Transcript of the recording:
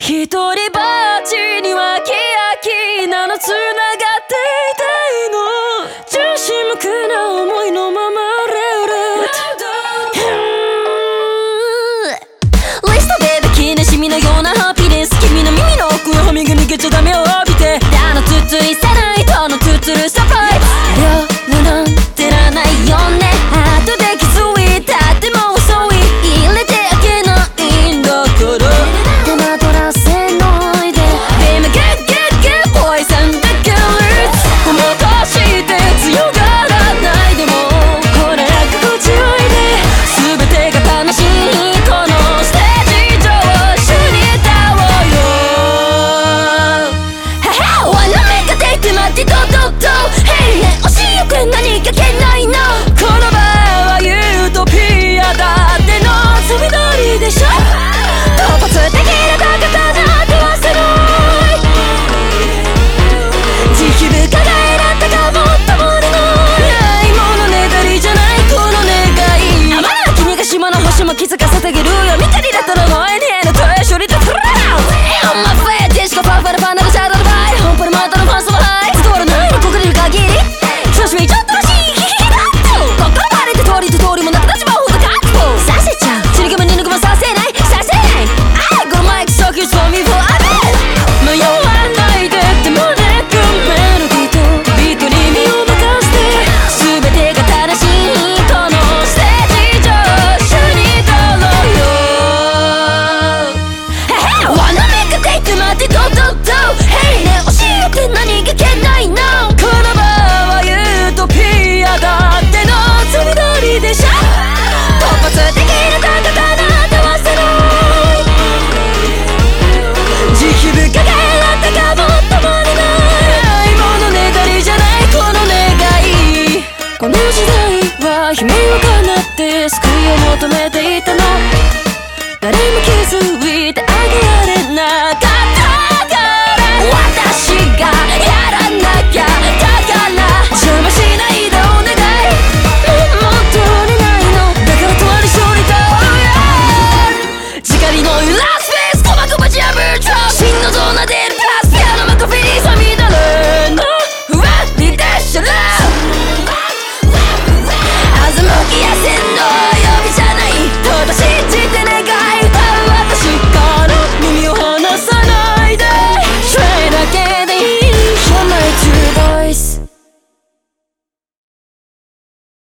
一人ぼっちにはってどどど変ね教えく何がけないの。この場はユートピアだってのつみどりでしょ。突発的な高さなってはすごい。慈悲深いだったかもっともでない。ものねだりじゃないこの願い。君が島の星も気づ求めていたの。誰も